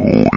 Oh.